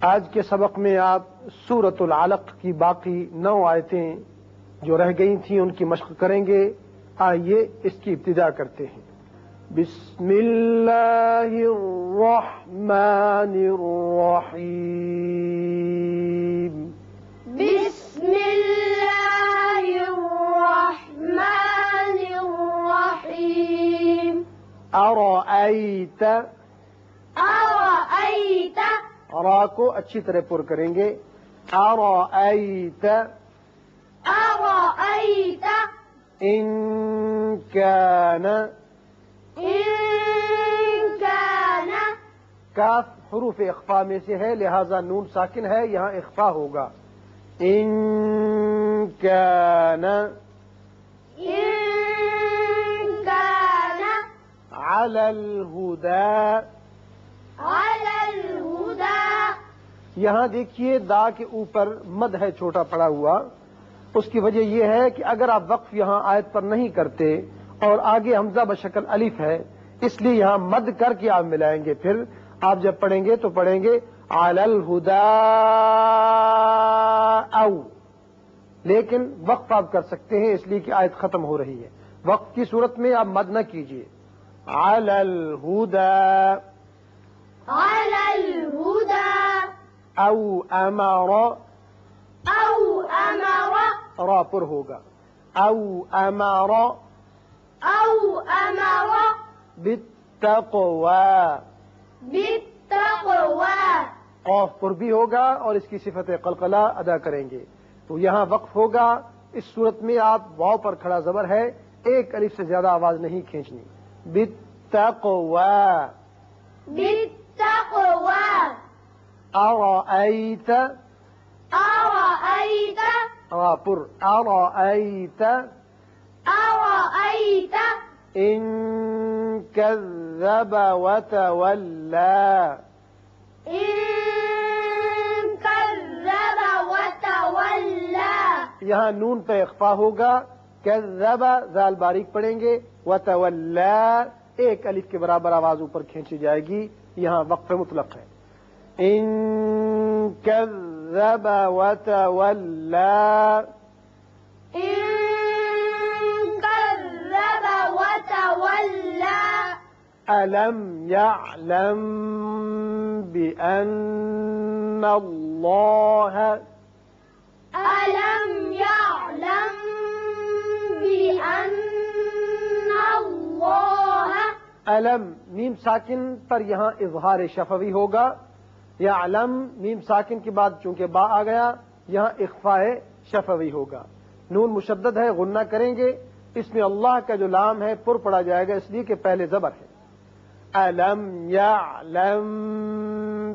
آج کے سبق میں آپ سورت العلق کی باقی نو آیتیں جو رہ گئی تھیں ان کی مشق کریں گے۔ آئیے اس کی ابتدا کرتے ہیں۔ بسم اللہ الرحمن الرحیم۔ بسم اللہ الرحمن الرحیم۔ ارأیت ارأیت را کو اچھی طرح پر کریں گے۔ ارأیت ان كان ان كان کاف حروف اخفا میں سے ہے لہذا نون ساکن ہے یہاں اخفا ہوگا۔ ان كان ان كان على الهدى۔ على الهدى یہاں دیکھیے دا کے اوپر مد ہے چھوٹا پڑا ہوا۔ اس کی وجہ یہ ہے کہ اگر آپ وقف یہاں آیت پر نہیں کرتے اور آگے حمزہ بشکل الف ہے، اس لیے یہاں مد کر کے آپ ملائیں گے۔ پھر آپ جب پڑھیں گے تو پڑھیں گے علی الہدا او لیکن وقف آپ کر سکتے ہیں، اس لیے کہ آیت ختم ہو رہی ہے۔ وقف کی صورت میں آپ مد نہ کیجیے علی الہدا على الهدى او امر او امر را پر ہوگا۔ او امر او امر بالتقوى بالتقوى قوف پر بھی ہوگا اور اس کی صفت قلقلہ ادا کریں گے۔ تو یہاں وقف ہوگا۔ اس صورت میں آپ واؤ پر کھڑا زبر ہے۔ ایک الف سے زیادہ آواز نہیں کھینچنی۔ بالتقوى بالتقوى أرأيت؟ را پر ارأيت أرأيت؟ إن كذب وتولى. إن كذب وتولى. یہاں نون پہ اخفا ہوگا. کذب زال باریک پڑیں گے. وتولا ایک الف کے برابر آواز اوپر کھینچی جائے گی. یہاں وقف مطلق ہے. ان كذب وتولى إن كذب وتولى ألم يعلم بأن الله ألم يعلم بأن الله علم میم ساکن پر یہاں اظہار شفوی ہوگا۔ یا علم میم ساکن کے بعد چونکہ با آ گیا یہاں اخفاء شفوی ہوگا۔ نون مشدد ہے غنہ کریں گے۔ اس میں اللہ کا جو لام ہے پر پڑا جائے گا اس لیے کہ پہلے زبر ہے۔ علم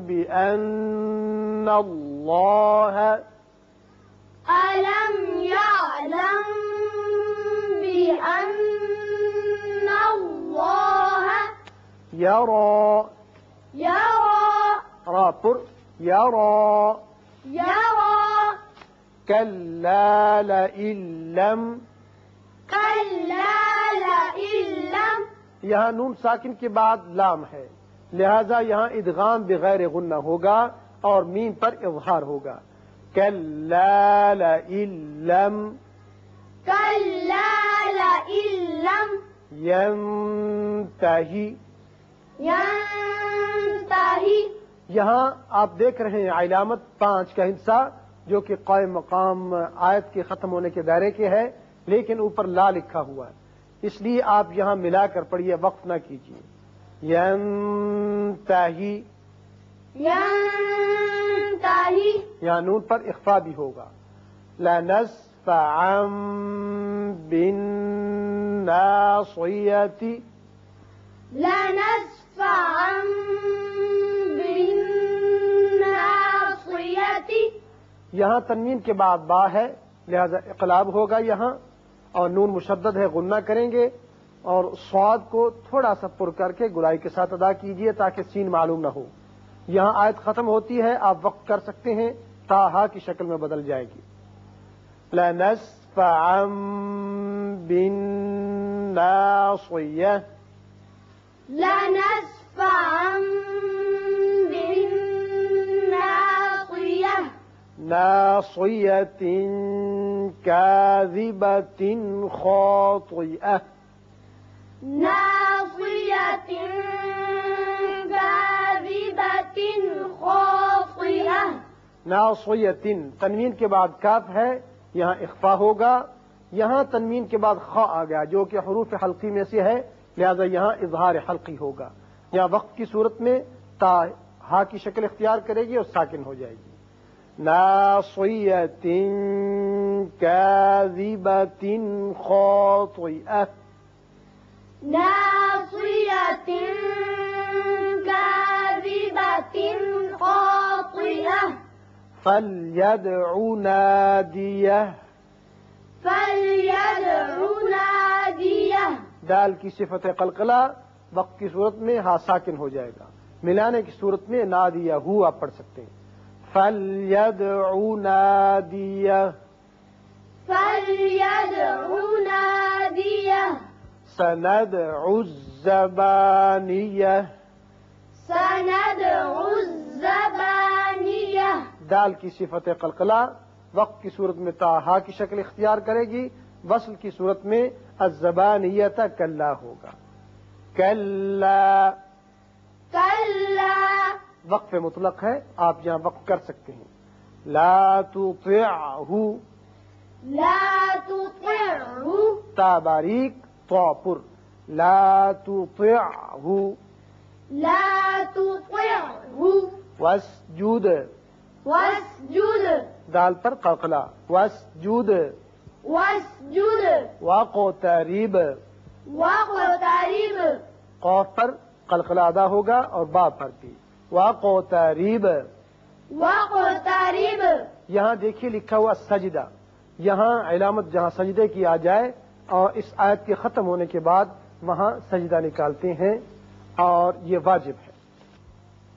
بأن بأن الله يرى يرى يرى يرى كلا لئن لم. كلا لئن لم. یہاں نون ساکن کے بعد لام ہے لہذا یہاں ادغام بغیر غنہ ہوگا اور میم پر اظہار ہوگا. كلا لئن لم. كلا لئن لم. ينتهي ينتهي یہاں آپ دیکھ رہے ہیں علامت پانچ کا حصہ جو کہ قائم مقام آیت کے ختم ہونے کے دائرے کے ہے لیکن اوپر لا لکھا ہوا ہے۔ اس لیے آپ یہاں ملا کر پڑھیے وقف نہ کیجیے۔ یہاں نون پر اخفا بھی ہوگا۔ لنسفعا بالناصیة لنسفعا بالناصية یہاں تنوین کے بعد با ہے، لہذا اقلاب ہوگا یہاں، اور نون مشدد ہے، غنہ کریں گے، اور سواد کو تھوڑا سا پر کر کے گلائی کے ساتھ ادا کیجیے تاکہ سین معلوم نہ ہو۔ یہاں آیت ختم ہوتی ہے، آپ وقت کر سکتے ہیں تاہا کی شکل میں بدل جائے گی۔ لنسفعا ناصية كاذبة خاطئة. ناصية كاذبة خاطئة. ناصیتن تنوین کے بعد کاف ہے یہاں اخفا ہوگا یہاں تنوین کے بعد خا آ گیا جو کہ حروف حلقی میں سے ہے لہذا یہاں اظہار حلقی ہوگا۔ یہاں وقت کی صورت میں تا ہا کی شکل اختیار کرے گی اور ساکن ہو جائے گی۔ ناصیتن کاذبت خاطئہ ناصية كاذبة خاطئة. فليدع نادیہ فليدع ناديه. دال کی صفت قلقلہ وقت کی صورت میں ہا ساکن ہو جائے گا۔ ملانے کی صورت میں نادیہ ہو آپ پڑھ سکتے ہیں۔ فَلْيَدْعُ نَادِيَهُ فليدع ناديه سَنَدْعُ الزَّبَانِيَةِ سندع الزبانية دال کی صفت قلقلہ وقت کی صورت میں تاہا کی شکل اختیار کرے گی وصل کی صورت میں الزبانیت کلا ہوگا۔ کلا۔ كلا وقف مطلق ہے آپ یہاں وقف کر سکتے ہیں۔ لا تطعه لا تطعه تا باریک تو پر لا تطعه لا تطعه واسجد واسجد دال پر قلقلہ۔ واسجد واسجد وقترب واقترب قوف پر قلقلہ ادا ہوگا اور با پر بھی۔ وقترب واقترب یہاں دیکھیے لکھا ہوا سجدہ. یہاں علامت جہاں سجدے کی آ جائے اور اس آیت کے ختم ہونے کے بعد وہاں سجدہ نکالتے ہیں اور یہ واجب ہے.